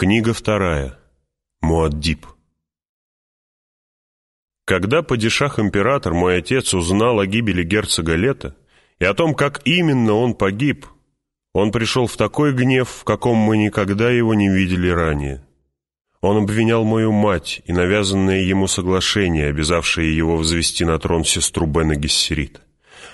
Книга вторая. Муаддиб. Когда падишах-император, мой отец, узнал о гибели герцога Лета и о том, как именно он погиб, он пришел в такой гнев, в каком мы никогда его не видели ранее. Он обвинял мою мать и навязанное ему соглашение, обязавшее его взвести на трон сестру Бена Гессерита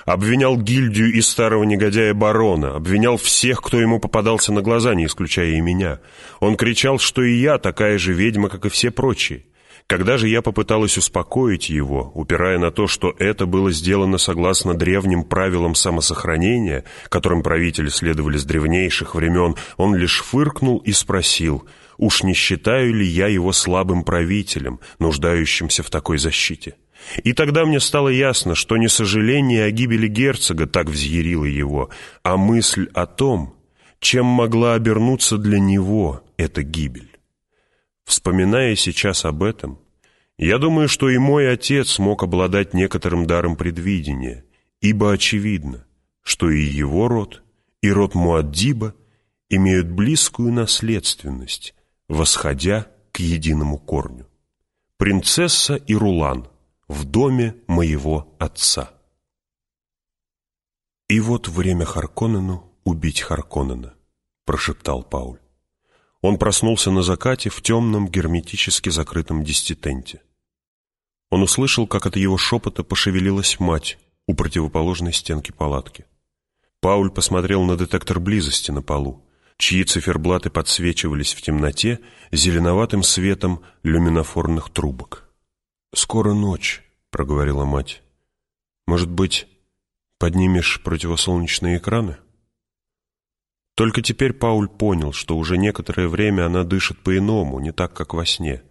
обвинял гильдию и старого негодяя барона, обвинял всех, кто ему попадался на глаза, не исключая и меня. Он кричал, что и я такая же ведьма, как и все прочие. Когда же я попыталась успокоить его, упирая на то, что это было сделано согласно древним правилам самосохранения, которым правители следовали с древнейших времен, он лишь фыркнул и спросил, уж не считаю ли я его слабым правителем, нуждающимся в такой защите. И тогда мне стало ясно, что не сожаление о гибели герцога так взъярило его, а мысль о том, чем могла обернуться для него эта гибель. Вспоминая сейчас об этом, я думаю, что и мой отец мог обладать некоторым даром предвидения, ибо очевидно, что и его род, и род Муаддиба имеют близкую наследственность, восходя к единому корню. Принцесса и Рулан – в доме моего отца. «И вот время Харконнену убить Харконнена», — прошептал Пауль. Он проснулся на закате в темном, герметически закрытом десятитенте. Он услышал, как от его шепота пошевелилась мать у противоположной стенки палатки. Пауль посмотрел на детектор близости на полу, чьи циферблаты подсвечивались в темноте зеленоватым светом люминофорных трубок. «Скоро ночь», — проговорила мать. «Может быть, поднимешь противосолнечные экраны?» Только теперь Пауль понял, что уже некоторое время она дышит по-иному, не так, как во сне.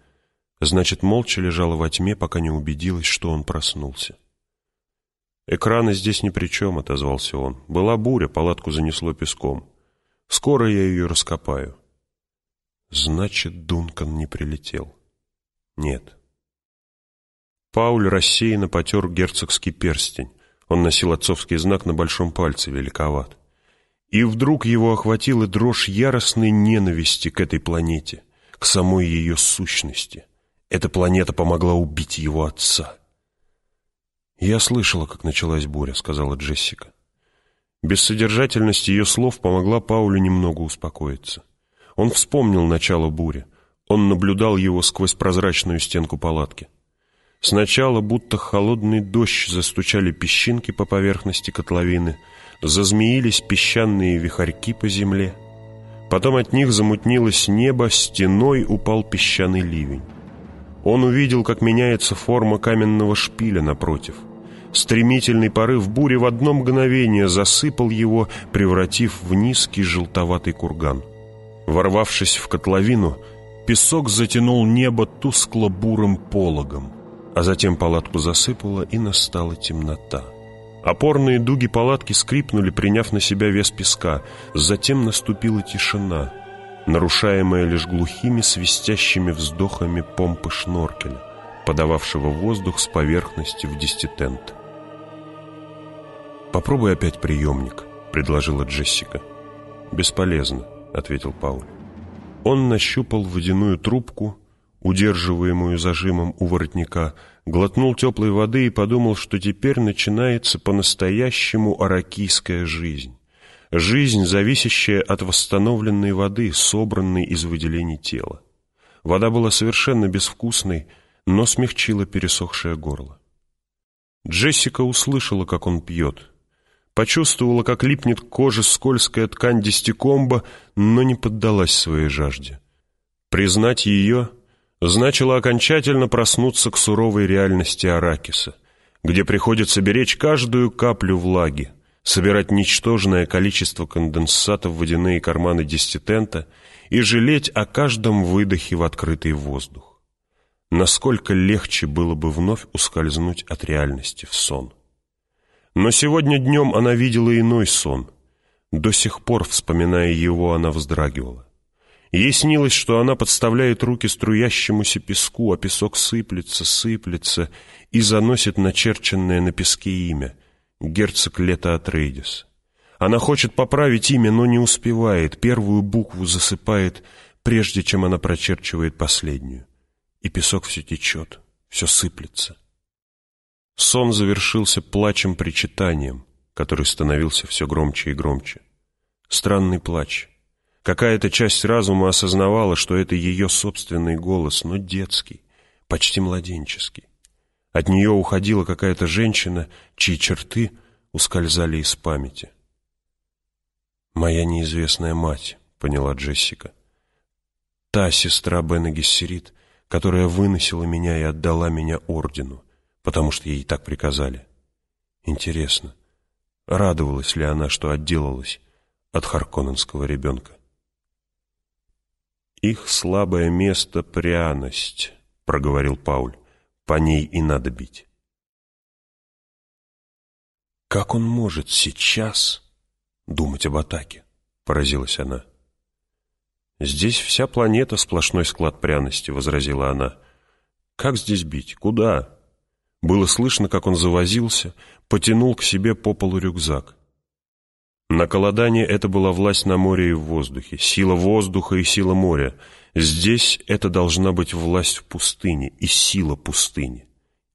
Значит, молча лежала во тьме, пока не убедилась, что он проснулся. «Экраны здесь ни при чем», — отозвался он. «Была буря, палатку занесло песком. Скоро я ее раскопаю». «Значит, Дункан не прилетел». «Нет». Пауль рассеянно потер герцогский перстень. Он носил отцовский знак на большом пальце, великоват. И вдруг его охватила дрожь яростной ненависти к этой планете, к самой ее сущности. Эта планета помогла убить его отца. «Я слышала, как началась буря», — сказала Джессика. Бессодержательность ее слов помогла Паулю немного успокоиться. Он вспомнил начало бури. Он наблюдал его сквозь прозрачную стенку палатки. Сначала, будто холодный дождь, застучали песчинки по поверхности котловины, зазмеились песчаные вихарьки по земле. Потом от них замутнилось небо, стеной упал песчаный ливень. Он увидел, как меняется форма каменного шпиля напротив. Стремительный порыв бури в одно мгновение засыпал его, превратив в низкий желтоватый курган. Ворвавшись в котловину, песок затянул небо тускло-бурым пологом а затем палатку засыпало, и настала темнота. Опорные дуги палатки скрипнули, приняв на себя вес песка. Затем наступила тишина, нарушаемая лишь глухими свистящими вздохами помпы шноркеля, подававшего воздух с поверхности в десятитент. «Попробуй опять приемник», — предложила Джессика. «Бесполезно», — ответил Пауль. Он нащупал водяную трубку, удерживаемую зажимом у воротника, глотнул теплой воды и подумал, что теперь начинается по-настоящему аракийская жизнь. Жизнь, зависящая от восстановленной воды, собранной из выделений тела. Вода была совершенно безвкусной, но смягчила пересохшее горло. Джессика услышала, как он пьет. Почувствовала, как липнет к коже скользкая ткань десятикомба, но не поддалась своей жажде. Признать ее значило окончательно проснуться к суровой реальности Аракиса, где приходится беречь каждую каплю влаги, собирать ничтожное количество конденсата в водяные карманы десятитента и жалеть о каждом выдохе в открытый воздух. Насколько легче было бы вновь ускользнуть от реальности в сон. Но сегодня днем она видела иной сон. До сих пор, вспоминая его, она вздрагивала. Ей снилось, что она подставляет руки струящемуся песку, а песок сыплется, сыплется и заносит начерченное на песке имя — герцог Лето Атрейдис. Она хочет поправить имя, но не успевает, первую букву засыпает прежде чем она прочерчивает последнюю. И песок все течет, все сыплется. Сон завершился плачем-причитанием, который становился все громче и громче. Странный плач. Какая-то часть разума осознавала, что это ее собственный голос, но детский, почти младенческий. От нее уходила какая-то женщина, чьи черты ускользали из памяти. «Моя неизвестная мать», — поняла Джессика. «Та сестра Бена Гессерит, которая выносила меня и отдала меня ордену, потому что ей так приказали. Интересно, радовалась ли она, что отделалась от харконненского ребенка?» «Их слабое место — пряность», — проговорил Пауль. «По ней и надо бить». «Как он может сейчас...» думать об атаке», — поразилась она. «Здесь вся планета сплошной склад пряности», — возразила она. «Как здесь бить? Куда?» Было слышно, как он завозился, потянул к себе по полу рюкзак. На Колодане это была власть на море и в воздухе, сила воздуха и сила моря. Здесь это должна быть власть в пустыне и сила пустыни.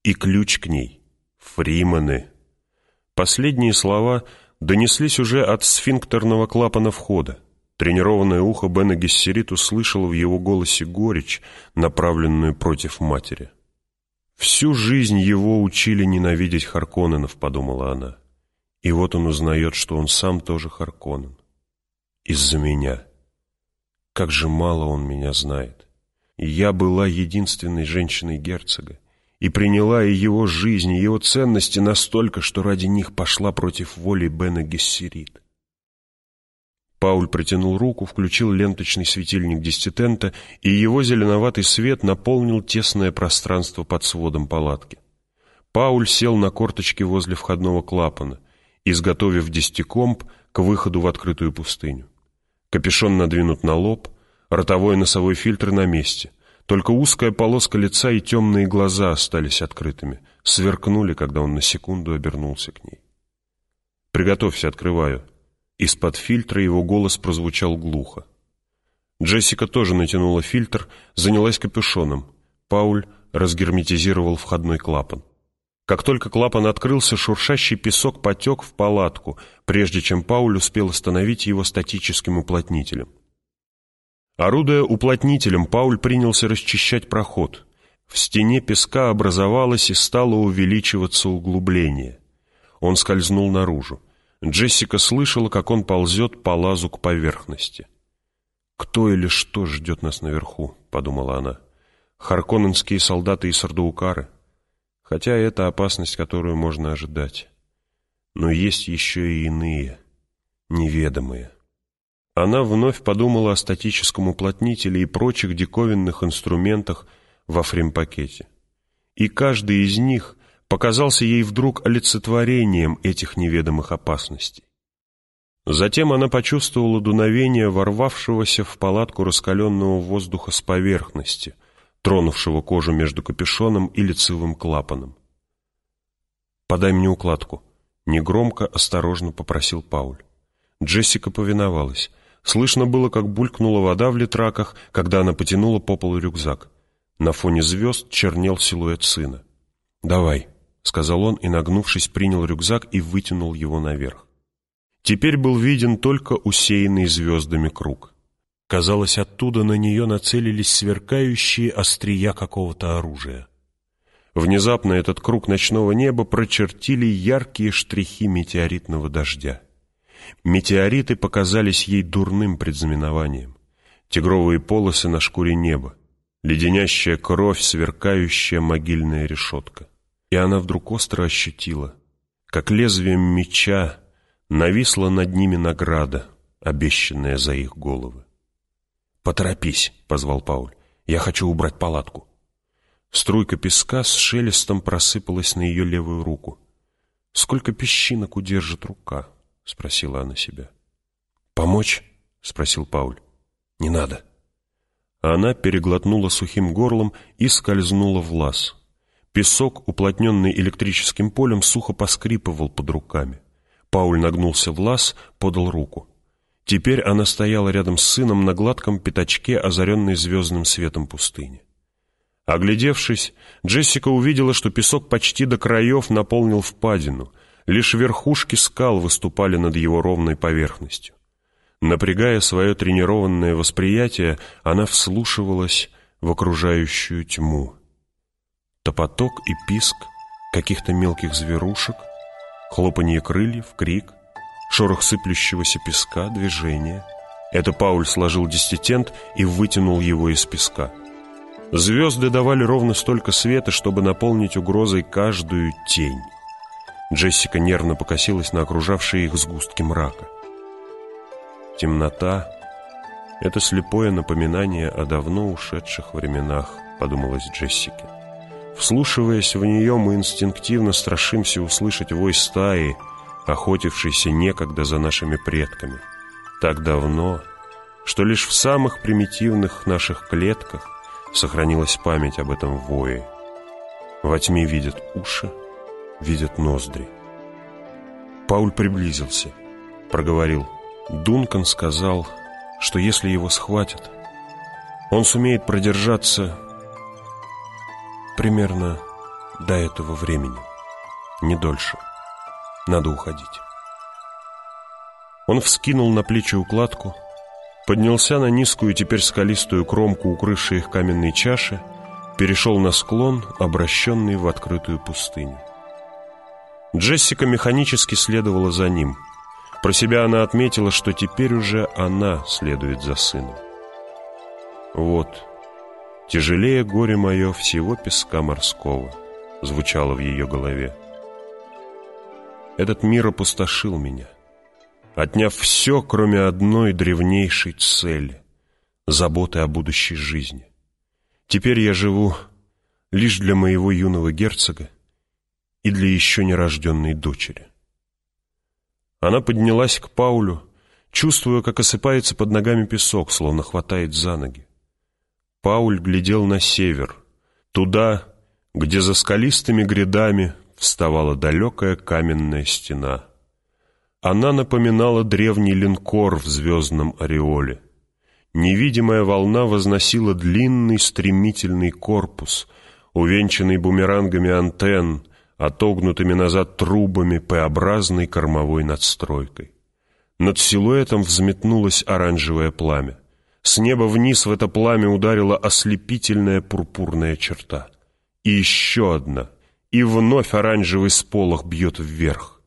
И ключ к ней — фриманы. Последние слова донеслись уже от сфинктерного клапана входа. Тренированное ухо Бена Гессерит услышало в его голосе горечь, направленную против матери. «Всю жизнь его учили ненавидеть Харконненов», — подумала она. И вот он узнает, что он сам тоже Харконнен. Из-за меня. Как же мало он меня знает. Я была единственной женщиной герцога и приняла и его жизнь, и его ценности настолько, что ради них пошла против воли Бена Гессерит. Пауль протянул руку, включил ленточный светильник десятитента, и его зеленоватый свет наполнил тесное пространство под сводом палатки. Пауль сел на корточки возле входного клапана, изготовив десятикомп к выходу в открытую пустыню. Капюшон надвинут на лоб, ротовой носовой фильтр на месте — только узкая полоска лица и темные глаза остались открытыми, сверкнули, когда он на секунду обернулся к ней. «Приготовься, открываю». Из-под фильтра его голос прозвучал глухо. Джессика тоже натянула фильтр, занялась капюшоном. Пауль разгерметизировал входной клапан. Как только клапан открылся, шуршащий песок потек в палатку, прежде чем Пауль успел остановить его статическим уплотнителем. Орудуя уплотнителем, Пауль принялся расчищать проход. В стене песка образовалось и стало увеличиваться углубление. Он скользнул наружу. Джессика слышала, как он ползет по лазу к поверхности. «Кто или что ждет нас наверху?» — подумала она. «Харконненские солдаты и сардуукары? Хотя это опасность, которую можно ожидать. Но есть еще и иные, неведомые». Она вновь подумала о статическом уплотнителе и прочих диковинных инструментах во фрейм-пакете. И каждый из них показался ей вдруг олицетворением этих неведомых опасностей. Затем она почувствовала дуновение ворвавшегося в палатку раскаленного воздуха с поверхности, тронувшего кожу между капюшоном и лицевым клапаном. «Подай мне укладку», — негромко, осторожно попросил Пауль. Джессика повиновалась. Слышно было, как булькнула вода в литраках, когда она потянула по полу рюкзак. На фоне звезд чернел силуэт сына. «Давай», — сказал он и, нагнувшись, принял рюкзак и вытянул его наверх. Теперь был виден только усеянный звездами круг. Казалось, оттуда на нее нацелились сверкающие острия какого-то оружия. Внезапно этот круг ночного неба прочертили яркие штрихи метеоритного дождя. Метеориты показались ей дурным предзнаменованием. Тигровые полосы на шкуре неба, леденящая кровь, сверкающая могильная решетка. И она вдруг остро ощутила, как лезвием меча нависла над ними награда, обещанная за их головы. «Поторопись», — позвал Пауль, — «я хочу убрать палатку». Струйка песка с шелестом просыпалась на ее левую руку. Сколько песчинок удержит рука? — спросила она себя. «Помочь?» — спросил Пауль. «Не надо». Она переглотнула сухим горлом и скользнула в лаз. Песок, уплотненный электрическим полем, сухо поскрипывал под руками. Пауль нагнулся в лаз, подал руку. Теперь она стояла рядом с сыном на гладком пятачке, озаренной звездным светом пустыни. Оглядевшись, Джессика увидела, что песок почти до краев наполнил впадину, лишь верхушки скал выступали над его ровной поверхностью. Напрягая свое тренированное восприятие, она вслушивалась в окружающую тьму. Топоток и писк каких-то мелких зверушек, хлопанье крыльев, крик, шорох сыплющегося песка, движение. Это Пауль сложил десятитент и вытянул его из песка. Звезды давали ровно столько света, чтобы наполнить угрозой каждую тень. Джессика нервно покосилась на окружавшие их сгустки мрака. Темнота — это слепое напоминание о давно ушедших временах, подумалась Джессике. Вслушиваясь в нее, мы инстинктивно страшимся услышать вой стаи, охотившейся некогда за нашими предками. Так давно, что лишь в самых примитивных наших клетках сохранилась память об этом вое. Во тьме видят уши, видят ноздри. Пауль приблизился, проговорил. Дункан сказал, что если его схватят, он сумеет продержаться примерно до этого времени, не дольше. Надо уходить. Он вскинул на плечи укладку, поднялся на низкую, теперь скалистую кромку, укрывшей их каменной чаши, перешел на склон, обращенный в открытую пустыню. Джессика механически следовала за ним. Про себя она отметила, что теперь уже она следует за сыном. «Вот, тяжелее горе мое всего песка морского», звучало в ее голове. «Этот мир опустошил меня» отняв все, кроме одной древнейшей цели — заботы о будущей жизни. Теперь я живу лишь для моего юного герцога и для еще нерожденной дочери. Она поднялась к Паулю, чувствуя, как осыпается под ногами песок, словно хватает за ноги. Пауль глядел на север, туда, где за скалистыми грядами вставала далекая каменная стена — она напоминала древний линкор в звездном ореоле. Невидимая волна возносила длинный стремительный корпус, увенчанный бумерангами антенн, отогнутыми назад трубами П-образной кормовой надстройкой. Над силуэтом взметнулось оранжевое пламя. С неба вниз в это пламя ударила ослепительная пурпурная черта. И еще одна, и вновь оранжевый сполох бьет вверх.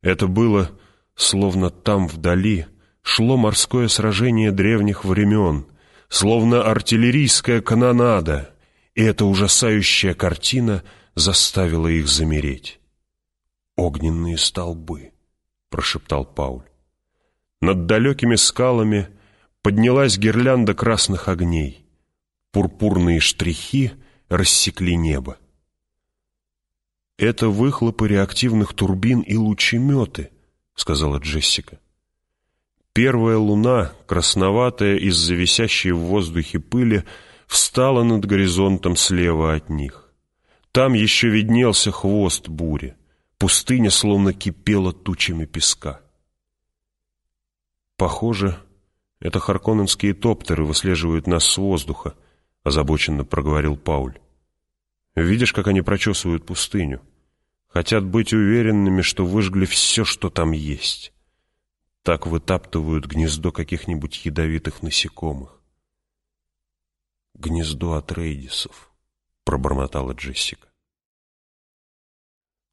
Это было, словно там вдали, шло морское сражение древних времен, словно артиллерийская канонада, и эта ужасающая картина заставила их замереть. «Огненные столбы», — прошептал Пауль. Над далекими скалами поднялась гирлянда красных огней. Пурпурные штрихи рассекли небо. «Это выхлопы реактивных турбин и лучеметы», — сказала Джессика. Первая луна, красноватая из-за висящей в воздухе пыли, встала над горизонтом слева от них. Там еще виднелся хвост бури. Пустыня словно кипела тучами песка. «Похоже, это харконненские топтеры выслеживают нас с воздуха», — озабоченно проговорил Пауль. Видишь, как они прочесывают пустыню? Хотят быть уверенными, что выжгли все, что там есть. Так вытаптывают гнездо каких-нибудь ядовитых насекомых. «Гнездо от рейдисов», — пробормотала Джессика.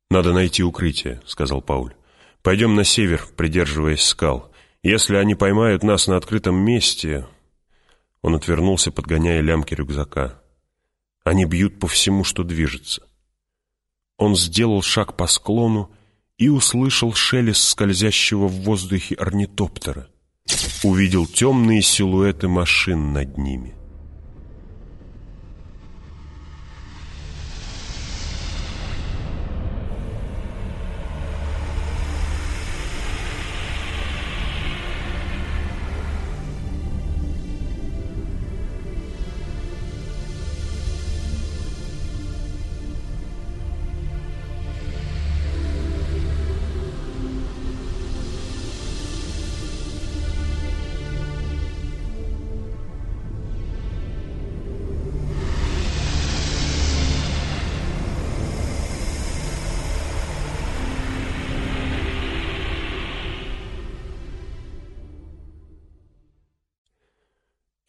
«Надо найти укрытие», — сказал Пауль. «Пойдем на север, придерживаясь скал. Если они поймают нас на открытом месте...» Он отвернулся, подгоняя лямки рюкзака. Они бьют по всему, что движется. Он сделал шаг по склону и услышал шелест скользящего в воздухе орнитоптера. Увидел темные силуэты машин над ними.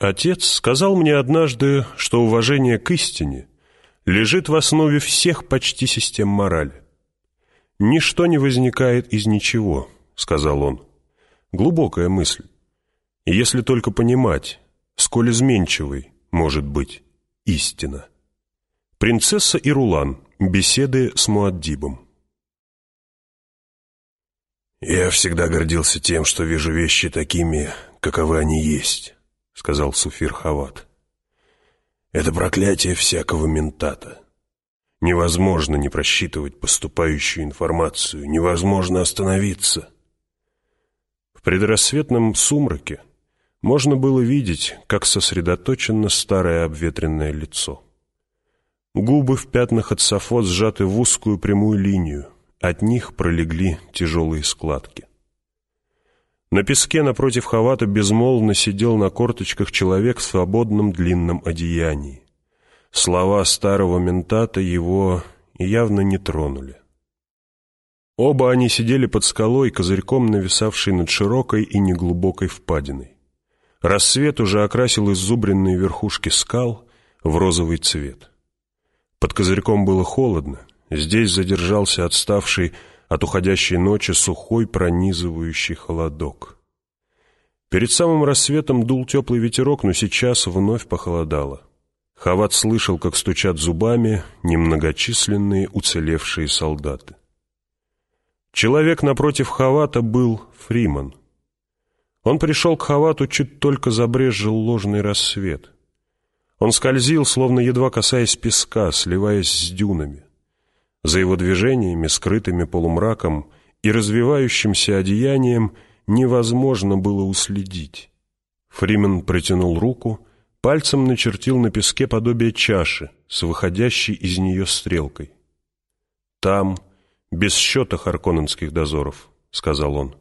Отец сказал мне однажды, что уважение к истине лежит в основе всех почти систем морали. «Ничто не возникает из ничего», — сказал он. Глубокая мысль. Если только понимать, сколь изменчивой может быть истина. Принцесса и Рулан. Беседы с Муаддибом. «Я всегда гордился тем, что вижу вещи такими, каковы они есть», — сказал Суфир Хават. «Это проклятие всякого ментата. Невозможно не просчитывать поступающую информацию, невозможно остановиться». В предрассветном сумраке можно было видеть, как сосредоточено старое обветренное лицо. Губы в пятнах от сафот сжаты в узкую прямую линию, от них пролегли тяжелые складки. На песке напротив Хавата безмолвно сидел на корточках человек в свободном длинном одеянии. Слова старого ментата его явно не тронули. Оба они сидели под скалой, козырьком нависавшей над широкой и неглубокой впадиной. Рассвет уже окрасил иззубренные верхушки скал в розовый цвет. Под козырьком было холодно, здесь задержался отставший от уходящей ночи сухой пронизывающий холодок. Перед самым рассветом дул теплый ветерок, но сейчас вновь похолодало. Хават слышал, как стучат зубами немногочисленные уцелевшие солдаты. Человек напротив Хавата был Фриман. Он пришел к Хавату, чуть только забрезжил ложный рассвет. Он скользил, словно едва касаясь песка, сливаясь с дюнами. За его движениями, скрытыми полумраком и развивающимся одеянием, невозможно было уследить. Фримен протянул руку, пальцем начертил на песке подобие чаши с выходящей из нее стрелкой. «Там, без счета харконненских дозоров», — сказал он.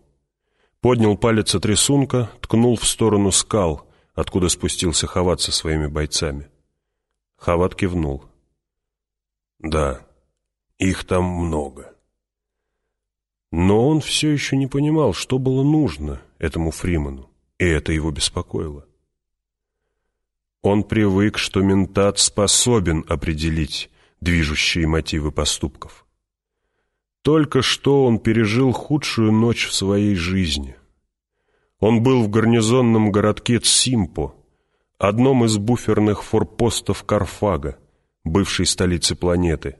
Поднял палец от рисунка, ткнул в сторону скал — откуда спустился Хават со своими бойцами. Хават кивнул. «Да, их там много». Но он все еще не понимал, что было нужно этому Фриману, и это его беспокоило. Он привык, что ментат способен определить движущие мотивы поступков. Только что он пережил худшую ночь в своей жизни — он был в гарнизонном городке Цимпо, одном из буферных форпостов Карфага, бывшей столицы планеты,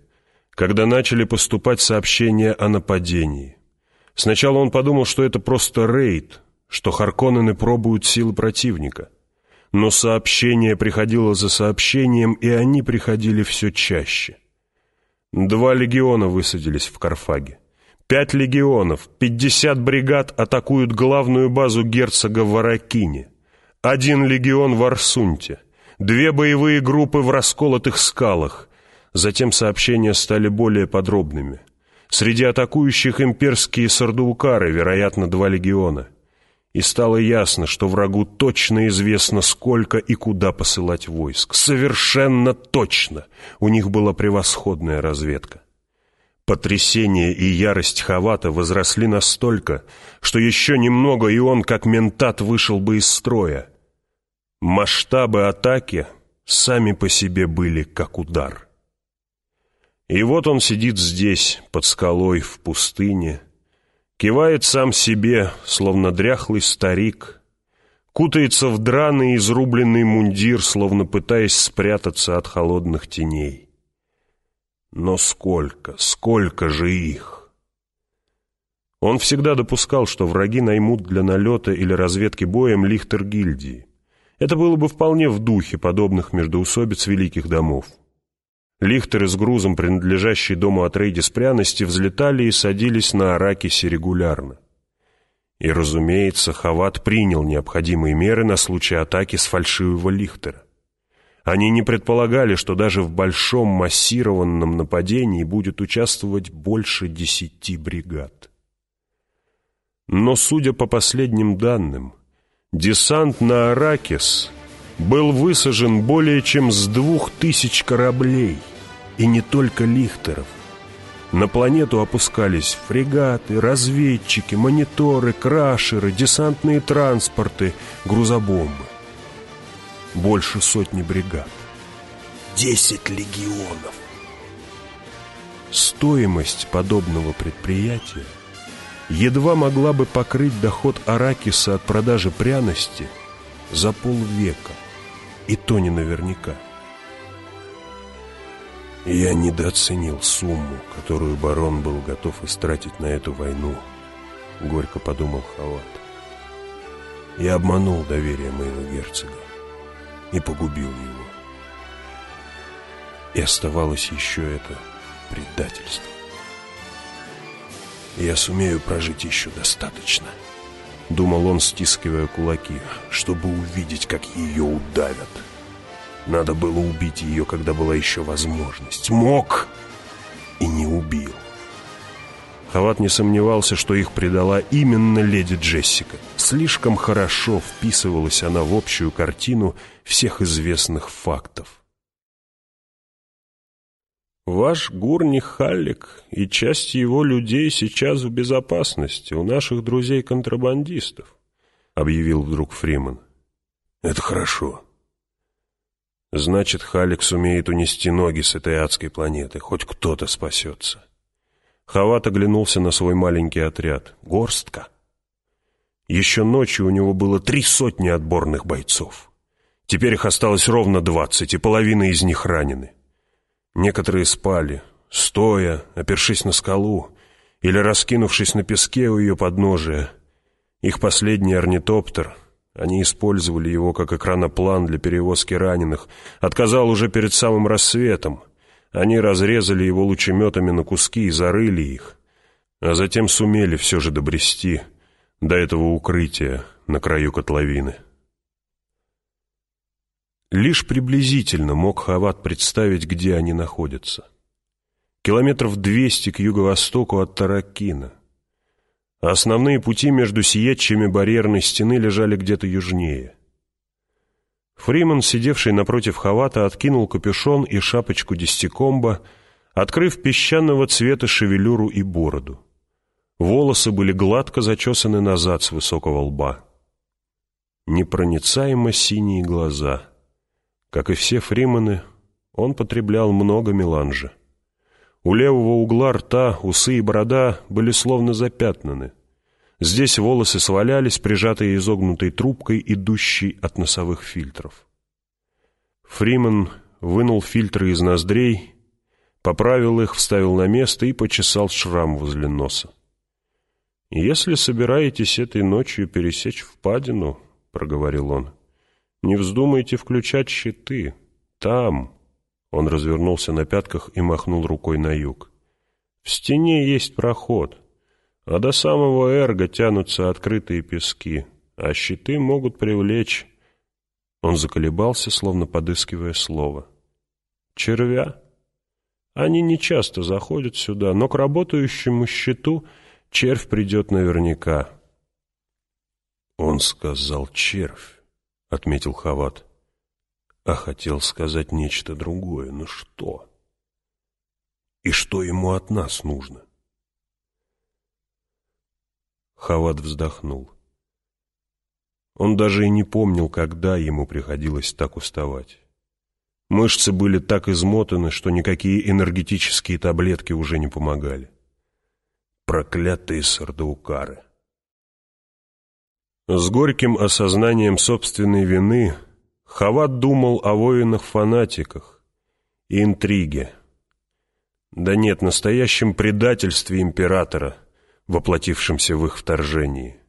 когда начали поступать сообщения о нападении. Сначала он подумал, что это просто рейд, что Харконнены пробуют силы противника. Но сообщение приходило за сообщением, и они приходили все чаще. Два легиона высадились в Карфаге. Пять легионов, пятьдесят бригад атакуют главную базу герцога в Аракине. Один легион в Арсунте. Две боевые группы в расколотых скалах. Затем сообщения стали более подробными. Среди атакующих имперские сардулкары, вероятно, два легиона. И стало ясно, что врагу точно известно, сколько и куда посылать войск. Совершенно точно! У них была превосходная разведка. Потрясение и ярость Хавата возросли настолько, что еще немного, и он, как ментат, вышел бы из строя. Масштабы атаки сами по себе были как удар. И вот он сидит здесь, под скалой, в пустыне, кивает сам себе, словно дряхлый старик, кутается в драный изрубленный мундир, словно пытаясь спрятаться от холодных теней. Но сколько, сколько же их? Он всегда допускал, что враги наймут для налета или разведки боем лихтер гильдии. Это было бы вполне в духе подобных междоусобиц великих домов. Лихтеры с грузом, принадлежащие дому Атрейдис пряности, взлетали и садились на Аракисе регулярно. И, разумеется, Хават принял необходимые меры на случай атаки с фальшивого Лихтера. Они не предполагали, что даже в большом массированном нападении будет участвовать больше десяти бригад. Но, судя по последним данным, десант на Аракис был высажен более чем с двух тысяч кораблей, и не только лихтеров. На планету опускались фрегаты, разведчики, мониторы, крашеры, десантные транспорты, грузобомбы. больше сотни бригад. Десять легионов! Стоимость подобного предприятия едва могла бы покрыть доход Аракиса от продажи пряности за полвека, и то не наверняка. Я недооценил сумму, которую барон был готов истратить на эту войну, горько подумал Хават. Я обманул доверие моего герцога и погубил его. И оставалось еще это предательство. Я сумею прожить еще достаточно, думал он, стискивая кулаки, чтобы увидеть, как ее удавят. Надо было убить ее, когда была еще возможность. Мог и не убил. Хават не сомневался, что их предала именно леди Джессика. Слишком хорошо вписывалась она в общую картину всех известных фактов. «Ваш Гурни Халлик и часть его людей сейчас в безопасности у наших друзей-контрабандистов», — объявил вдруг Фриман. «Это хорошо», Значит, Халик сумеет унести ноги с этой адской планеты. Хоть кто-то спасется. Хават оглянулся на свой маленький отряд. Горстка. Еще ночью у него было три сотни отборных бойцов. Теперь их осталось ровно двадцать, и половина из них ранены. Некоторые спали, стоя, опершись на скалу, или раскинувшись на песке у ее подножия. Их последний орнитоптер, они использовали его как экраноплан для перевозки раненых. Отказал уже перед самым рассветом. Они разрезали его лучеметами на куски и зарыли их. А затем сумели все же добрести до этого укрытия на краю котловины. Лишь приблизительно мог Хават представить, где они находятся. Километров двести к юго-востоку от Таракина — основные пути между сиятчими барьерной стены лежали где-то южнее. Фриман, сидевший напротив Хавата, откинул капюшон и шапочку десятикомба, открыв песчаного цвета шевелюру и бороду. Волосы были гладко зачесаны назад с высокого лба. Непроницаемо синие глаза. Как и все фриманы, он потреблял много меланжа. У левого угла рта усы и борода были словно запятнаны. Здесь волосы свалялись, прижатые изогнутой трубкой, идущей от носовых фильтров. Фриман вынул фильтры из ноздрей, поправил их, вставил на место и почесал шрам возле носа. «Если собираетесь этой ночью пересечь впадину, — проговорил он, — не вздумайте включать щиты. Там, он развернулся на пятках и махнул рукой на юг. «В стене есть проход, а до самого эрга тянутся открытые пески, а щиты могут привлечь...» Он заколебался, словно подыскивая слово. «Червя? Они не часто заходят сюда, но к работающему щиту червь придет наверняка». «Он сказал червь», — отметил Хават а хотел сказать нечто другое. Но что? И что ему от нас нужно? Хават вздохнул. Он даже и не помнил, когда ему приходилось так уставать. Мышцы были так измотаны, что никакие энергетические таблетки уже не помогали. Проклятые сардаукары! С горьким осознанием собственной вины Хават думал о воинах-фанатиках и интриге. Да нет, настоящем предательстве императора, воплотившемся в их вторжении.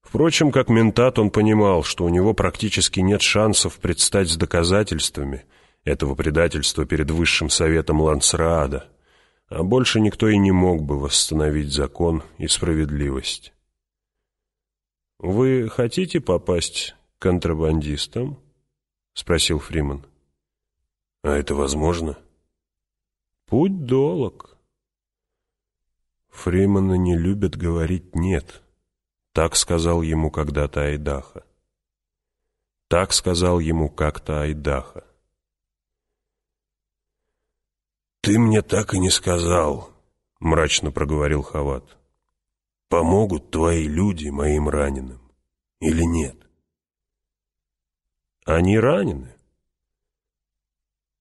Впрочем, как ментат он понимал, что у него практически нет шансов предстать с доказательствами этого предательства перед Высшим Советом Лансраада, а больше никто и не мог бы восстановить закон и справедливость. «Вы хотите попасть контрабандистом?» — спросил Фриман. «А это возможно?» «Путь долг». Фримана не любят говорить «нет». Так сказал ему когда-то Айдаха. Так сказал ему как-то Айдаха. «Ты мне так и не сказал», — мрачно проговорил Хават. «Помогут твои люди моим раненым или нет?» Они ранены.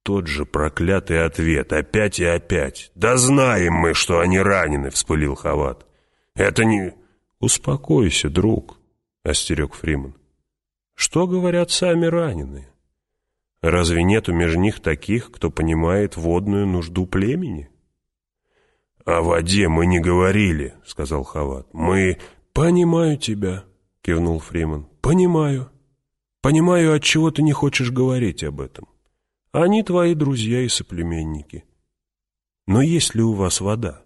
Тот же проклятый ответ, опять и опять. «Да знаем мы, что они ранены», — вспылил Хават. «Это не...» «Успокойся, друг», — остерег Фриман. «Что говорят сами раненые? Разве нету между них таких, кто понимает водную нужду племени?» «О воде мы не говорили», — сказал Хават. «Мы...» «Понимаю тебя», — кивнул Фриман. «Понимаю. Понимаю, от чего ты не хочешь говорить об этом. Они твои друзья и соплеменники. Но есть ли у вас вода?»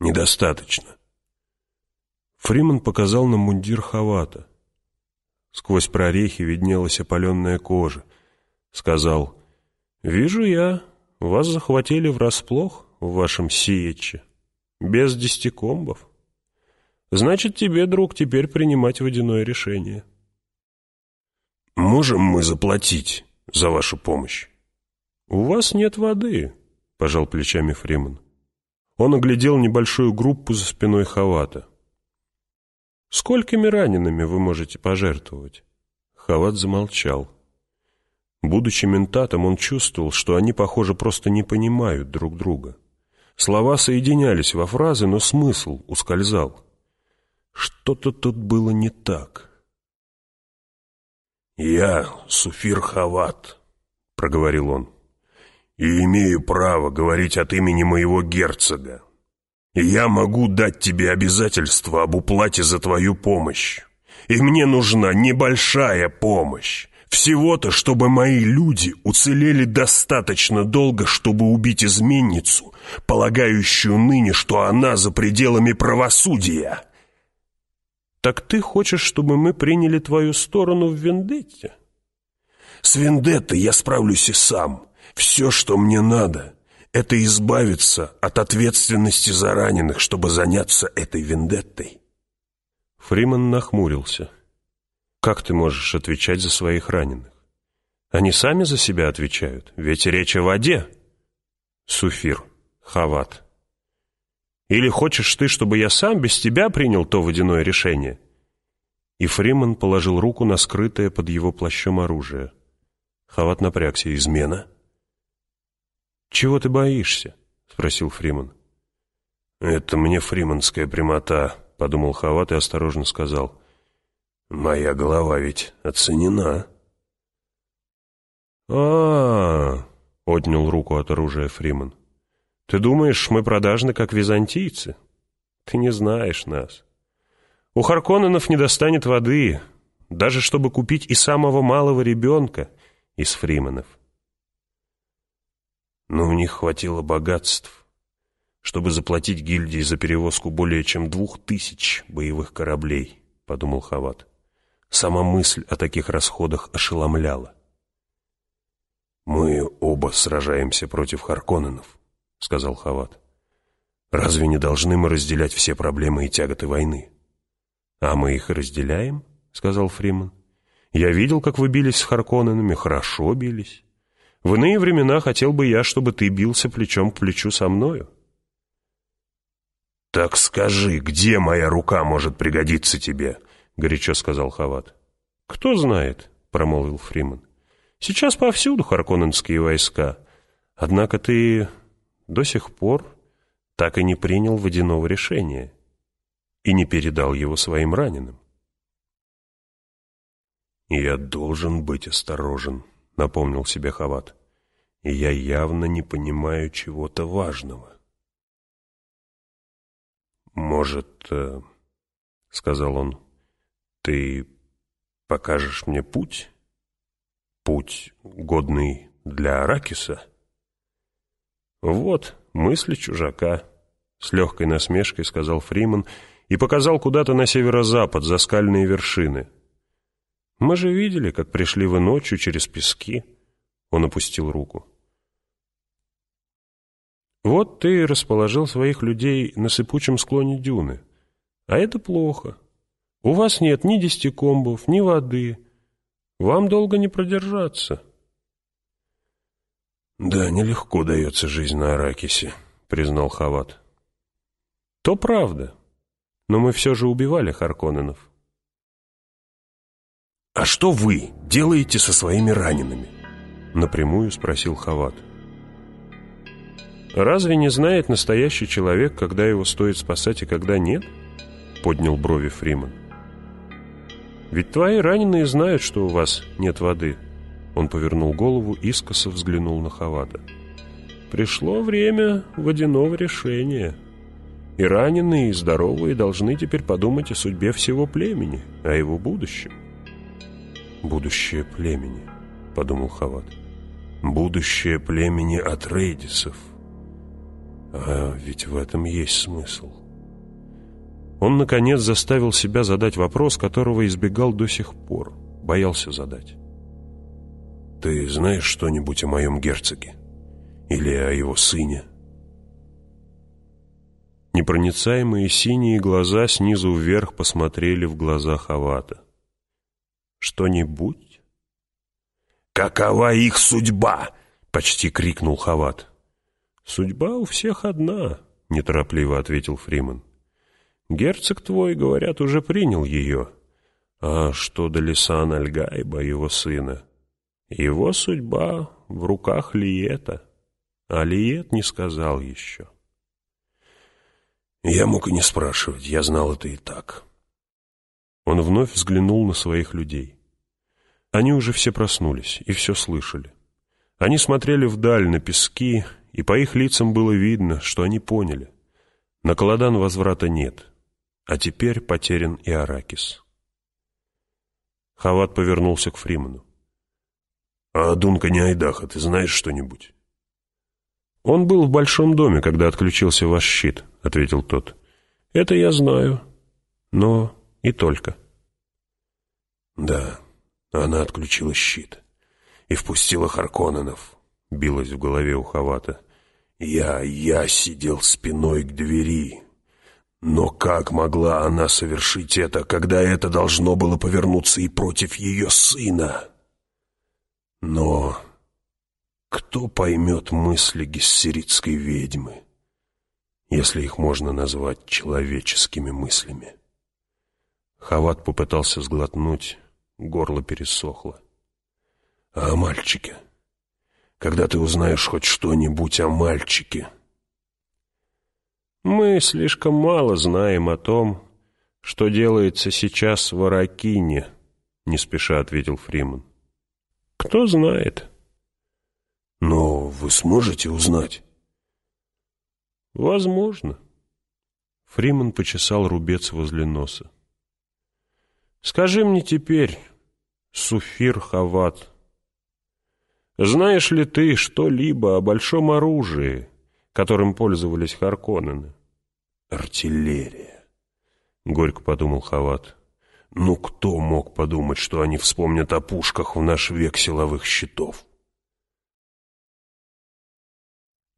«Недостаточно». Фриман показал на мундир Хавата. Сквозь прорехи виднелась опаленная кожа. Сказал, «Вижу я, вас захватили врасплох в вашем сиече, без десятикомбов». Значит, тебе, друг, теперь принимать водяное решение. Можем мы заплатить за вашу помощь? У вас нет воды, пожал плечами Фриман. Он оглядел небольшую группу за спиной Хавата. «Сколькими ранеными вы можете пожертвовать?» Хават замолчал. Будучи ментатом, он чувствовал, что они, похоже, просто не понимают друг друга. Слова соединялись во фразы, но смысл ускользал. Что-то тут было не так. «Я Суфир Хават», — проговорил он, — «и имею право говорить от имени моего герцога. Я могу дать тебе обязательство об уплате за твою помощь. И мне нужна небольшая помощь, всего-то, чтобы мои люди уцелели достаточно долго, чтобы убить изменницу, полагающую ныне, что она за пределами правосудия». «Так ты хочешь, чтобы мы приняли твою сторону в Вендетте?» «С Вендеттой я справлюсь и сам. Все, что мне надо, это избавиться от ответственности за раненых, чтобы заняться этой Вендеттой». Фриман нахмурился. «Как ты можешь отвечать за своих раненых? Они сами за себя отвечают, ведь речь о воде». Суфир, Хават, или хочешь ты, чтобы я сам без тебя принял то водяное решение?» И Фриман положил руку на скрытое под его плащом оружие. Хават напрягся. «Измена?» «Чего ты боишься?» — спросил Фриман. «Это мне фриманская прямота», — подумал Хават и осторожно сказал. «Моя голова ведь оценена». «А-а-а!» — отнял руку от оружия Фриман. Ты думаешь, мы продажны, как византийцы? Ты не знаешь нас. У Харконненов не достанет воды, даже чтобы купить и самого малого ребенка из фриманов. Но у них хватило богатств, чтобы заплатить гильдии за перевозку более чем двух тысяч боевых кораблей, подумал Хават. Сама мысль о таких расходах ошеломляла. Мы оба сражаемся против Харконненов. — сказал Хават. «Разве не должны мы разделять все проблемы и тяготы войны?» «А мы их разделяем?» — сказал Фриман. «Я видел, как вы бились с Харконненами, хорошо бились. В иные времена хотел бы я, чтобы ты бился плечом к плечу со мною». «Так скажи, где моя рука может пригодиться тебе?» — горячо сказал Хават. «Кто знает», — промолвил Фриман. «Сейчас повсюду харконненские войска. Однако ты до сих пор так и не принял водяного решения и не передал его своим раненым. «Я должен быть осторожен», — напомнил себе Хават. «И я явно не понимаю чего-то важного». «Может, э, — сказал он, — ты покажешь мне путь? Путь, годный для Аракиса?» «Вот, мысли чужака», — с легкой насмешкой сказал Фриман и показал куда-то на северо-запад, за скальные вершины. «Мы же видели, как пришли вы ночью через пески». Он опустил руку. «Вот ты расположил своих людей на сыпучем склоне дюны. А это плохо. У вас нет ни десятикомбов, ни воды. Вам долго не продержаться». «Да, нелегко дается жизнь на Аракисе», — признал Хават. «То правда. Но мы все же убивали Харконненов». «А что вы делаете со своими ранеными?» Напрямую спросил Хават. «Разве не знает настоящий человек, когда его стоит спасать и когда нет?» Поднял брови Фриман. «Ведь твои раненые знают, что у вас нет воды». Он повернул голову, искоса взглянул на Хавата. «Пришло время водяного решения. И раненые, и здоровые должны теперь подумать о судьбе всего племени, о его будущем». «Будущее племени», — подумал Хават. «Будущее племени от рейдисов». А ведь в этом есть смысл. Он, наконец, заставил себя задать вопрос, которого избегал до сих пор, боялся задать. «Ты знаешь что-нибудь о моем герцоге? Или о его сыне?» Непроницаемые синие глаза снизу вверх посмотрели в глаза Хавата. «Что-нибудь?» «Какова их судьба?» — почти крикнул Хават. «Судьба у всех одна», — неторопливо ответил Фриман. «Герцог твой, говорят, уже принял ее. А что до Лисан Альгайба, его сына? Его судьба в руках Лиета, а Лиет не сказал еще». Я мог и не спрашивать, я знал это и так. Он вновь взглянул на своих людей. Они уже все проснулись и все слышали. Они смотрели вдаль на пески, и по их лицам было видно, что они поняли. На Каладан возврата нет, а теперь потерян и Аракис. Хават повернулся к Фриману. «А Дунка не Айдаха, ты знаешь что-нибудь?» «Он был в большом доме, когда отключился ваш щит», — ответил тот. «Это я знаю, но и только». «Да, она отключила щит и впустила Харконненов», — билась в голове у Хавата. Я, я сидел спиной к двери. Но как могла она совершить это, когда это должно было повернуться и против ее сына? Но кто поймет мысли гессеритской ведьмы, если их можно назвать человеческими мыслями? Хават попытался сглотнуть, горло пересохло. А о мальчике? когда ты узнаешь хоть что-нибудь о мальчике. Мы слишком мало знаем о том, что делается сейчас в Аракине, не спеша ответил Фриман. Кто знает? Но вы сможете узнать? Возможно. Фриман почесал рубец возле носа. Скажи мне теперь, Суфир Хават, знаешь ли ты что-либо о большом оружии, которым пользовались Харконнены? Артиллерия, горько подумал Хават. Ну кто мог подумать, что они вспомнят о пушках в наш век силовых щитов?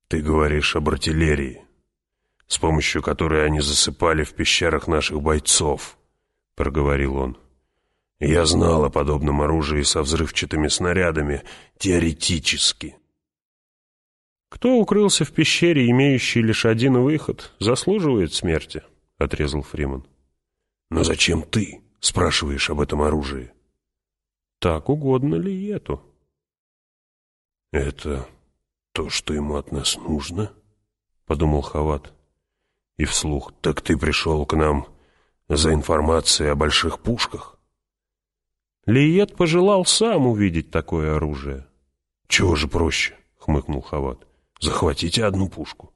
Ты говоришь об артиллерии, с помощью которой они засыпали в пещерах наших бойцов, проговорил он. Я знал о подобном оружии со взрывчатыми снарядами теоретически. «Кто укрылся в пещере, имеющей лишь один выход, заслуживает смерти», — отрезал Фриман. «Но зачем ты спрашиваешь об этом оружии?» «Так угодно ли эту?» «Это то, что ему от нас нужно?» — подумал Хават. И вслух, «Так ты пришел к нам за информацией о больших пушках?» Лиет пожелал сам увидеть такое оружие. «Чего же проще?» — хмыкнул Хават. «Захватите одну пушку».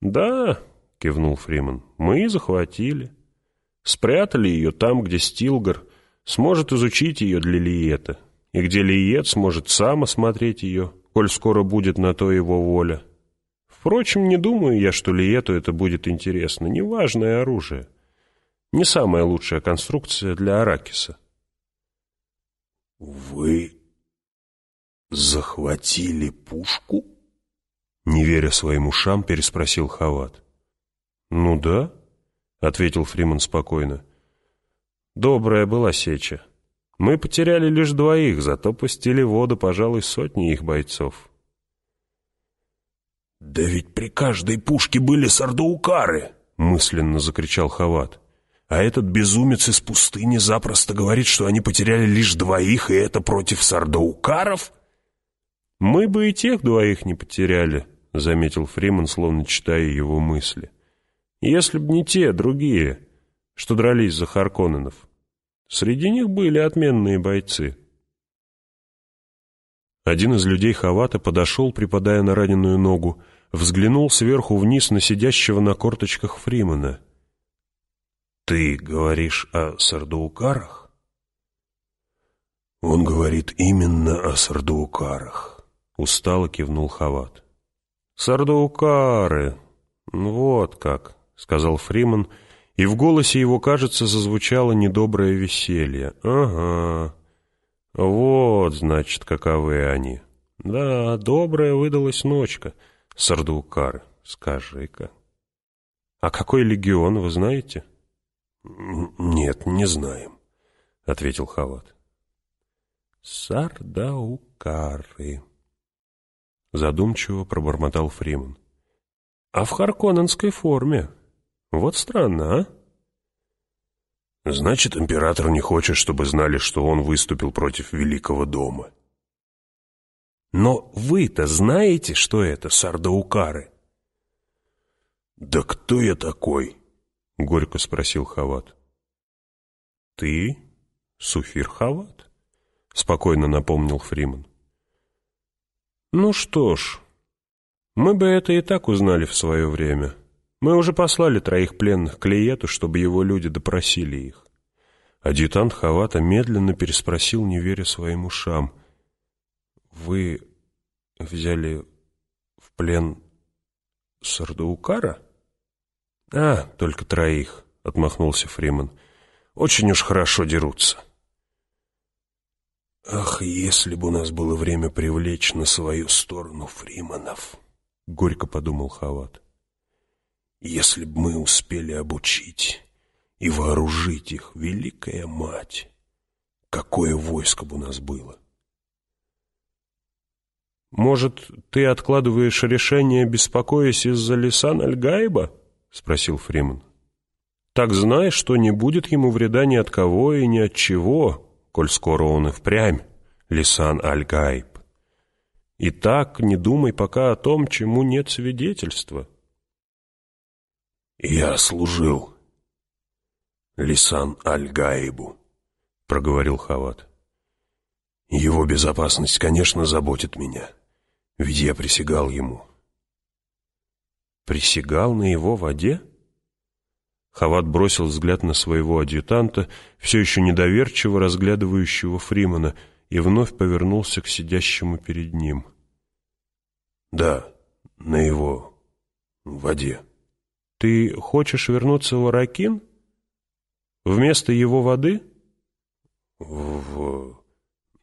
«Да», — кивнул Фриман, — «мы захватили. Спрятали ее там, где Стилгар сможет изучить ее для Лиета, и где Лиет сможет сам осмотреть ее, коль скоро будет на то его воля. Впрочем, не думаю я, что Лиету это будет интересно. Неважное оружие. Не самая лучшая конструкция для Аракиса». «Вы захватили пушку?» Не веря своим ушам, переспросил Хават. «Ну да», — ответил Фриман спокойно. «Добрая была сеча. Мы потеряли лишь двоих, зато пустили воду, пожалуй, сотни их бойцов». «Да ведь при каждой пушке были сардаукары!» — мысленно закричал Хават. А этот безумец из пустыни запросто говорит, что они потеряли лишь двоих, и это против сардаукаров? «Мы бы и тех двоих не потеряли», — заметил Фриман, словно читая его мысли. «Если б не те, другие, что дрались за Харконненов. Среди них были отменные бойцы». Один из людей Хавата подошел, припадая на раненую ногу, взглянул сверху вниз на сидящего на корточках Фримана. «Ты говоришь о сардаукарах?» «Он говорит именно о сардаукарах», — устало кивнул Хават. «Сардаукары! Вот как!» — сказал Фриман, и в голосе его, кажется, зазвучало недоброе веселье. «Ага, вот, значит, каковы они. Да, добрая выдалась ночка, сардаукары, скажи-ка. А какой легион, вы знаете?» «Нет, не знаем», — ответил Хават. «Сардаукары», — задумчиво пробормотал Фриман. «А в харконненской форме. Вот странно, а?» «Значит, император не хочет, чтобы знали, что он выступил против Великого дома». «Но вы-то знаете, что это сардаукары?» «Да кто я такой?» — горько спросил Хават. «Ты Суфир Хават?» — спокойно напомнил Фриман. «Ну что ж, мы бы это и так узнали в свое время. Мы уже послали троих пленных к Лиету, чтобы его люди допросили их». Адъютант Хавата медленно переспросил, не веря своим ушам. «Вы взяли в плен Сардаукара?» «А, только троих», — отмахнулся Фриман. «Очень уж хорошо дерутся». «Ах, если бы у нас было время привлечь на свою сторону Фриманов», — горько подумал Хават. «Если бы мы успели обучить и вооружить их, великая мать, какое войско бы у нас было!» «Может, ты откладываешь решение, беспокоясь из-за Лисан Альгайба?» — спросил Фриман. «Так знай, что не будет ему вреда ни от кого и ни от чего, коль скоро он и впрямь Лисан Аль-Гайб. И так не думай пока о том, чему нет свидетельства». «Я служил Лисан Аль-Гаибу», — проговорил Хават. «Его безопасность, конечно, заботит меня, ведь я присягал ему». Присягал на его воде? Хават бросил взгляд на своего адъютанта, все еще недоверчиво разглядывающего Фримана, и вновь повернулся к сидящему перед ним. «Да, на его воде». «Ты хочешь вернуться в Аракин? Вместо его воды?» «В...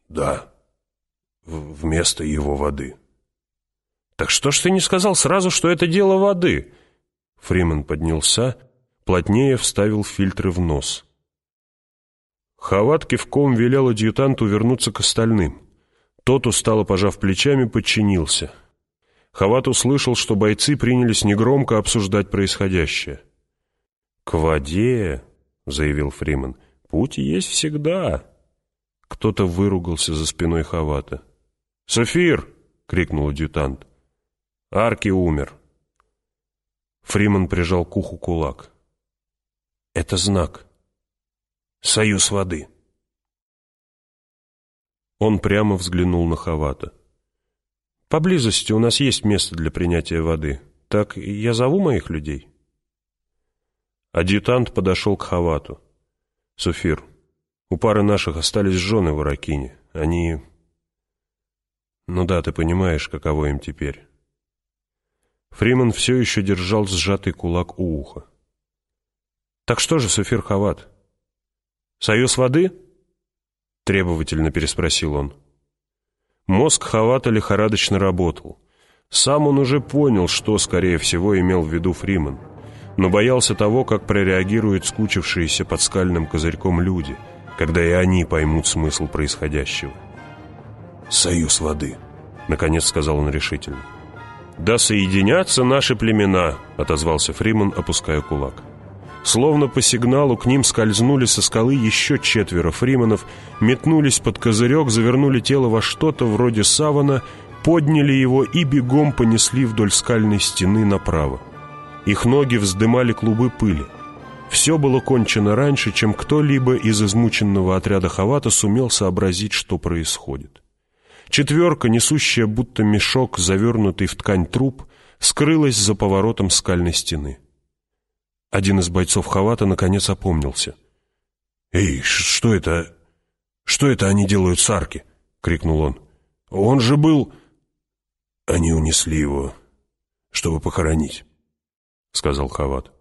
да, вместо его воды». «Так что ж ты не сказал сразу, что это дело воды?» Фриман поднялся, плотнее вставил фильтры в нос. Хават кивком велел адъютанту вернуться к остальным. Тот, устало пожав плечами, подчинился. Хават услышал, что бойцы принялись негромко обсуждать происходящее. «К воде», — заявил Фриман, — «путь есть всегда». Кто-то выругался за спиной Хавата. «Софир!» — крикнул адъютант. Арки умер. Фриман прижал к уху кулак. Это знак. Союз воды. Он прямо взглянул на Хавата. «Поблизости у нас есть место для принятия воды. Так я зову моих людей?» Адъютант подошел к Хавату. «Суфир, у пары наших остались жены в Аракине. Они... Ну да, ты понимаешь, каково им теперь. Фриман все еще держал сжатый кулак у уха. «Так что же, Суфир Хават? Союз воды?» Требовательно переспросил он. Мозг Хавата лихорадочно работал. Сам он уже понял, что, скорее всего, имел в виду Фриман, но боялся того, как прореагируют скучившиеся под скальным козырьком люди, когда и они поймут смысл происходящего. «Союз воды», — наконец сказал он решительно. «Да соединятся наши племена», — отозвался Фриман, опуская кулак. Словно по сигналу к ним скользнули со скалы еще четверо фриманов, метнулись под козырек, завернули тело во что-то вроде савана, подняли его и бегом понесли вдоль скальной стены направо. Их ноги вздымали клубы пыли. Все было кончено раньше, чем кто-либо из измученного отряда Хавата сумел сообразить, что происходит. Четверка, несущая будто мешок, завернутый в ткань труп, скрылась за поворотом скальной стены. Один из бойцов Хавата наконец опомнился. «Эй, что это? Что это они делают с арки?» — крикнул он. «Он же был...» «Они унесли его, чтобы похоронить», — сказал Хават.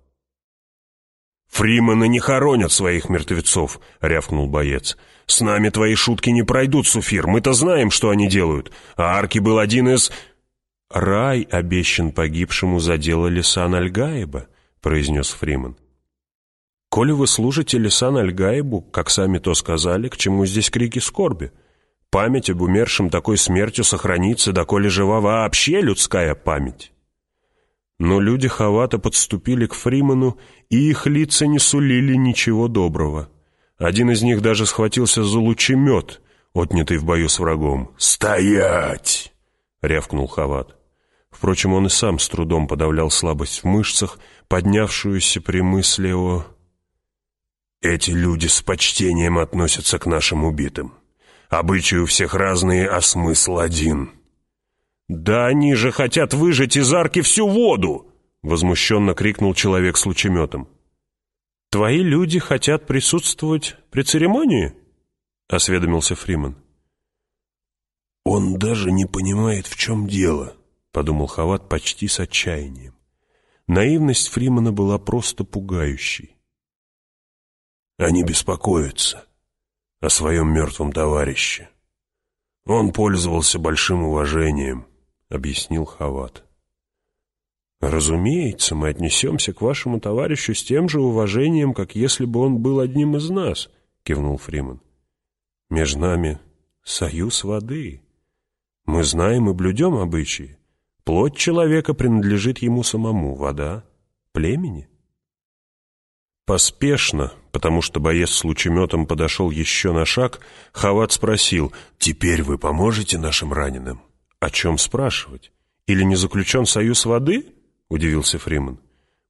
«Фримены не хоронят своих мертвецов», — рявкнул боец. «С нами твои шутки не пройдут, Суфир, мы-то знаем, что они делают. А Арки был один из...» «Рай обещан погибшему за дело Лисан Альгаеба», — произнес Фриман. «Коли вы служите Лисан Альгаебу, как сами то сказали, к чему здесь крики скорби? Память об умершем такой смертью сохранится, доколе жива вообще людская память». Но люди Хавата подступили к Фриману, и их лица не сулили ничего доброго. Один из них даже схватился за лучемет, отнятый в бою с врагом. «Стоять!» — рявкнул Хават. Впрочем, он и сам с трудом подавлял слабость в мышцах, поднявшуюся при мысли о... «Эти люди с почтением относятся к нашим убитым. Обычаи у всех разные, а смысл один». «Да они же хотят выжать из арки всю воду!» — возмущенно крикнул человек с лучеметом. «Твои люди хотят присутствовать при церемонии?» — осведомился Фриман. «Он даже не понимает, в чем дело», — подумал Хават почти с отчаянием. Наивность Фримана была просто пугающей. «Они беспокоятся о своем мертвом товарище. Он пользовался большим уважением». — объяснил Хават. «Разумеется, мы отнесемся к вашему товарищу с тем же уважением, как если бы он был одним из нас», — кивнул Фриман. «Между нами союз воды. Мы знаем и блюдем обычаи. Плоть человека принадлежит ему самому, вода — племени». Поспешно, потому что боец с лучеметом подошел еще на шаг, Хават спросил, «Теперь вы поможете нашим раненым?» «О чем спрашивать? Или не заключен союз воды?» — удивился Фриман.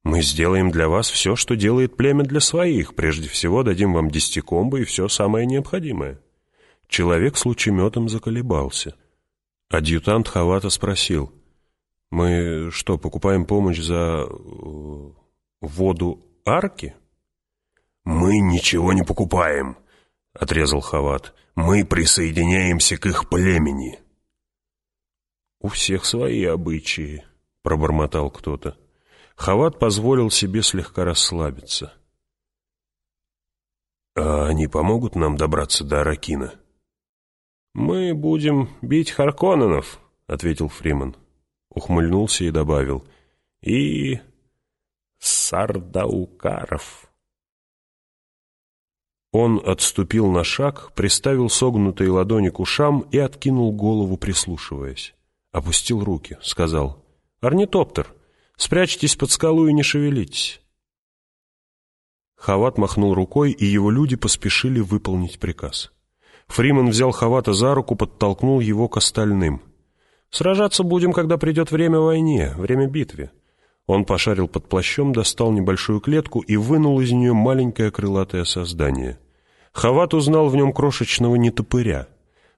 «Мы сделаем для вас все, что делает племя для своих. Прежде всего дадим вам десятикомбо и все самое необходимое». Человек с лучеметом заколебался. Адъютант Хавата спросил. «Мы что, покупаем помощь за... Э, воду арки?» «Мы ничего не покупаем», — отрезал Хават. «Мы присоединяемся к их племени». «У всех свои обычаи», — пробормотал кто-то. Хават позволил себе слегка расслабиться. «А они помогут нам добраться до Аракина?» «Мы будем бить Харконненов», — ответил Фриман. Ухмыльнулся и добавил. «И Сардаукаров». Он отступил на шаг, приставил согнутые ладони к ушам и откинул голову, прислушиваясь опустил руки, сказал «Орнитоптер, спрячьтесь под скалу и не шевелитесь». Хават махнул рукой, и его люди поспешили выполнить приказ. Фриман взял Хавата за руку, подтолкнул его к остальным. «Сражаться будем, когда придет время войне, время битвы». Он пошарил под плащом, достал небольшую клетку и вынул из нее маленькое крылатое создание. Хават узнал в нем крошечного нетопыря.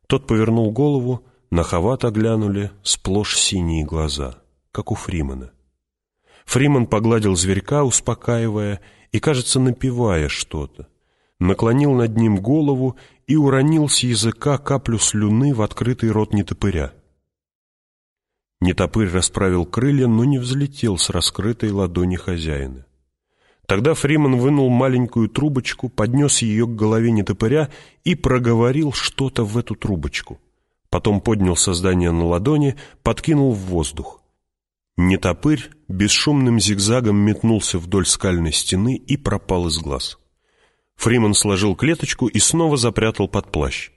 Тот повернул голову, на Хавата глянули сплошь синие глаза, как у Фримана. Фриман погладил зверька, успокаивая и, кажется, напевая что-то. Наклонил над ним голову и уронил с языка каплю слюны в открытый рот нетопыря. Нетопырь расправил крылья, но не взлетел с раскрытой ладони хозяина. Тогда Фриман вынул маленькую трубочку, поднес ее к голове нетопыря и проговорил что-то в эту трубочку — потом поднял создание на ладони, подкинул в воздух. Нетопырь бесшумным зигзагом метнулся вдоль скальной стены и пропал из глаз. Фриман сложил клеточку и снова запрятал под плащ.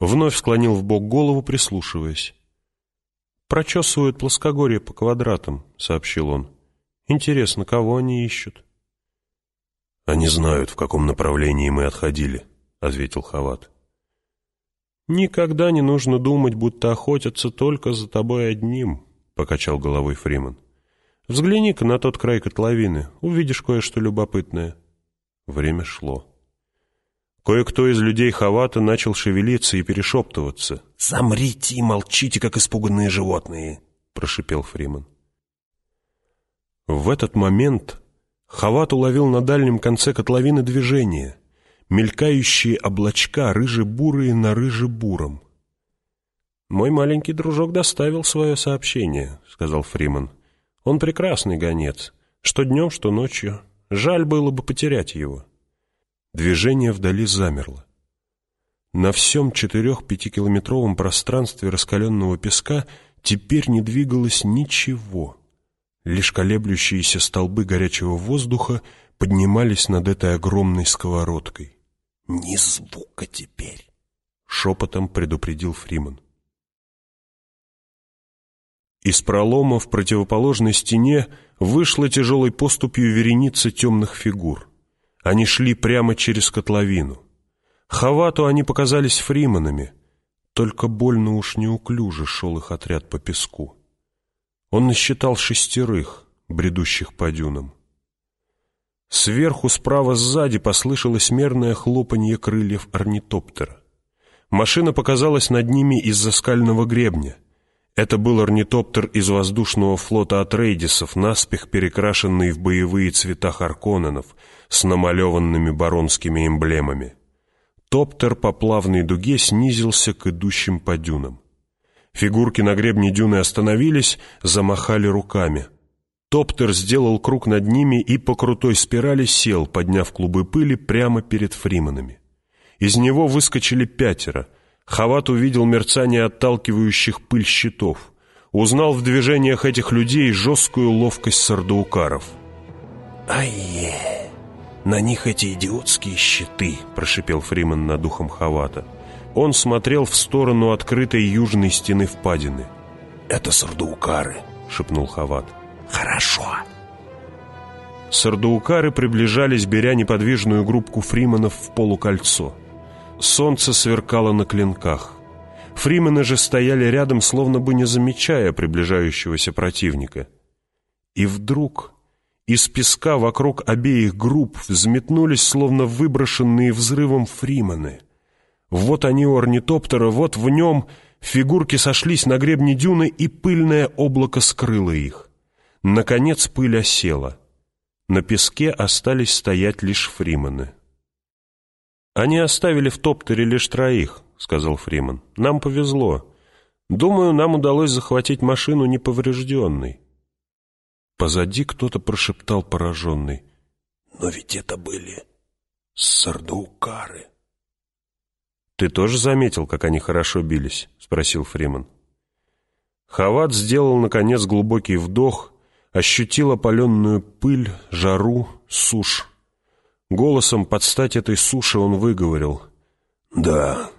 Вновь склонил в бок голову, прислушиваясь. «Прочесывают плоскогорье по квадратам», — сообщил он. «Интересно, кого они ищут?» «Они знают, в каком направлении мы отходили», — ответил Хават. «Никогда не нужно думать, будто охотятся только за тобой одним», — покачал головой Фриман. «Взгляни-ка на тот край котловины, увидишь кое-что любопытное». Время шло. Кое-кто из людей Хавата начал шевелиться и перешептываться. «Замрите и молчите, как испуганные животные!» — прошипел Фриман. В этот момент Хават уловил на дальнем конце котловины движение, мелькающие облачка, рыже-бурые на рыже-буром. «Мой маленький дружок доставил свое сообщение», — сказал Фриман. «Он прекрасный гонец, что днем, что ночью. Жаль было бы потерять его». Движение вдали замерло. На всем четырех-пятикилометровом пространстве раскаленного песка теперь не двигалось ничего. Лишь колеблющиеся столбы горячего воздуха поднимались над этой огромной сковородкой. «Ни звука теперь!» — шепотом предупредил Фриман. Из пролома в противоположной стене вышла тяжелой поступью вереница темных фигур — они шли прямо через котловину. Хавату они показались фриманами, только больно уж неуклюже шел их отряд по песку. Он насчитал шестерых, бредущих по дюнам. Сверху справа сзади послышалось мерное хлопанье крыльев орнитоптера. Машина показалась над ними из-за скального гребня. Это был орнитоптер из воздушного флота Атрейдисов, наспех перекрашенный в боевые цвета Харконненов, с намалеванными баронскими эмблемами. Топтер по плавной дуге снизился к идущим по дюнам. Фигурки на гребне дюны остановились, замахали руками. Топтер сделал круг над ними и по крутой спирали сел, подняв клубы пыли прямо перед фриманами. Из него выскочили пятеро. Хават увидел мерцание отталкивающих пыль щитов. Узнал в движениях этих людей жесткую ловкость сардаукаров. «Ай-е!» «На них эти идиотские щиты», — прошипел Фриман над духом Хавата. Он смотрел в сторону открытой южной стены впадины. «Это сардаукары», — шепнул Хават. «Хорошо». Сардаукары приближались, беря неподвижную группку фриманов в полукольцо. Солнце сверкало на клинках. Фримены же стояли рядом, словно бы не замечая приближающегося противника. И вдруг из песка вокруг обеих групп взметнулись, словно выброшенные взрывом фримены. Вот они у орнитоптера, вот в нем фигурки сошлись на гребне дюны, и пыльное облако скрыло их. Наконец пыль осела. На песке остались стоять лишь фримены. «Они оставили в топтере лишь троих», — сказал Фриман. «Нам повезло. Думаю, нам удалось захватить машину неповрежденной». Позади кто-то прошептал пораженный. «Но ведь это были сардаукары». «Ты тоже заметил, как они хорошо бились?» — спросил Фриман. Хават сделал, наконец, глубокий вдох, ощутил опаленную пыль, жару, сушь. Голосом под стать этой суши он выговорил. «Да,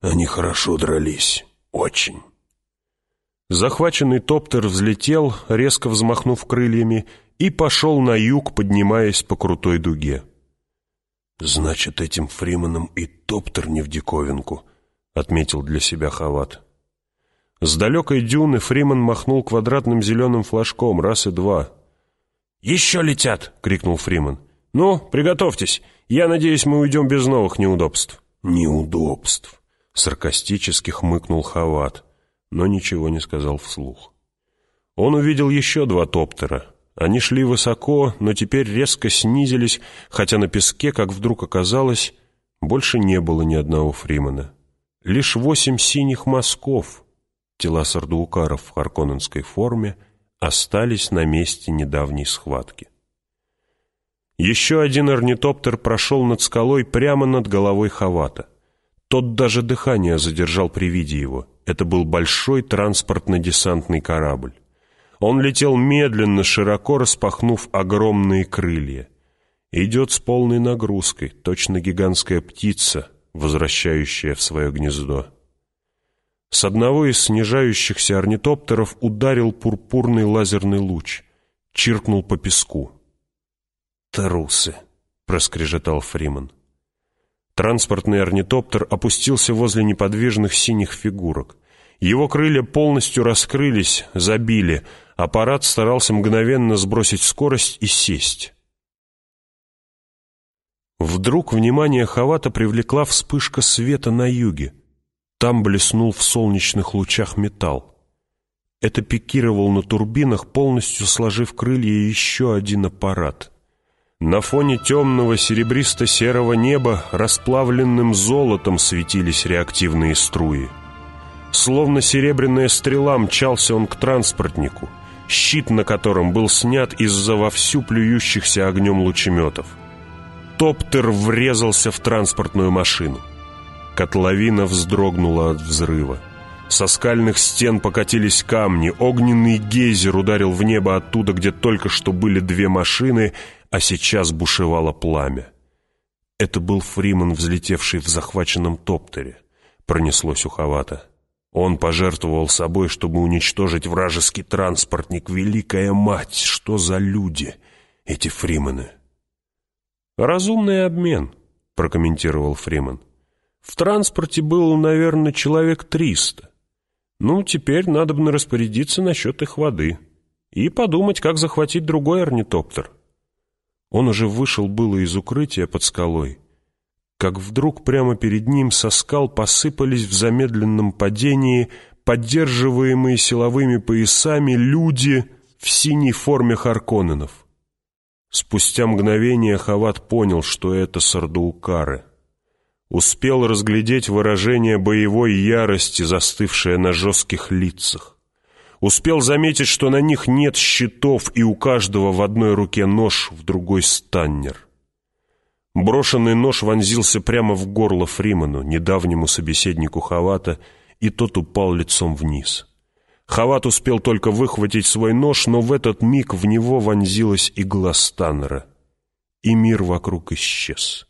они хорошо дрались, очень». Захваченный топтер взлетел, резко взмахнув крыльями, и пошел на юг, поднимаясь по крутой дуге. «Значит, этим Фриманом и топтер не в диковинку», — отметил для себя Хават. С далекой дюны Фриман махнул квадратным зеленым флажком раз и два. «Еще летят!» — крикнул Фриман. «Ну, приготовьтесь. Я надеюсь, мы уйдем без новых неудобств». «Неудобств!» — саркастически хмыкнул Хават но ничего не сказал вслух. Он увидел еще два топтера. Они шли высоко, но теперь резко снизились, хотя на песке, как вдруг оказалось, больше не было ни одного Фримана. Лишь восемь синих мазков, тела сардуукаров в харконненской форме, остались на месте недавней схватки. Еще один орнитоптер прошел над скалой прямо над головой Хавата. Тот даже дыхание задержал при виде его. Это был большой транспортно-десантный корабль. Он летел медленно, широко распахнув огромные крылья. Идет с полной нагрузкой, точно гигантская птица, возвращающая в свое гнездо. С одного из снижающихся орнитоптеров ударил пурпурный лазерный луч, чиркнул по песку. «Трусы!» — проскрежетал Фриман. Транспортный орнитоптер опустился возле неподвижных синих фигурок. Его крылья полностью раскрылись, забили. Аппарат старался мгновенно сбросить скорость и сесть. Вдруг внимание Хавата привлекла вспышка света на юге. Там блеснул в солнечных лучах металл. Это пикировал на турбинах, полностью сложив крылья еще один аппарат. На фоне темного серебристо-серого неба расплавленным золотом светились реактивные струи. Словно серебряная стрела мчался он к транспортнику, щит на котором был снят из-за вовсю плюющихся огнем лучеметов. Топтер врезался в транспортную машину. Котловина вздрогнула от взрыва. Со скальных стен покатились камни, огненный гейзер ударил в небо оттуда, где только что были две машины — а сейчас бушевало пламя. Это был Фриман, взлетевший в захваченном топтере. Пронеслось уховато. Он пожертвовал собой, чтобы уничтожить вражеский транспортник. Великая мать, что за люди, эти Фримены? «Разумный обмен», — прокомментировал Фриман. «В транспорте было, наверное, человек триста. Ну, теперь надо бы распорядиться насчет их воды и подумать, как захватить другой орнитоптер». Он уже вышел было из укрытия под скалой, как вдруг прямо перед ним со скал посыпались в замедленном падении поддерживаемые силовыми поясами люди в синей форме Харконненов. Спустя мгновение Хават понял, что это сардуукары. Успел разглядеть выражение боевой ярости, застывшее на жестких лицах. Успел заметить, что на них нет щитов, и у каждого в одной руке нож, в другой станнер. Брошенный нож вонзился прямо в горло Фриману, недавнему собеседнику Хавата, и тот упал лицом вниз. Хават успел только выхватить свой нож, но в этот миг в него вонзилась игла Станнера, и мир вокруг исчез.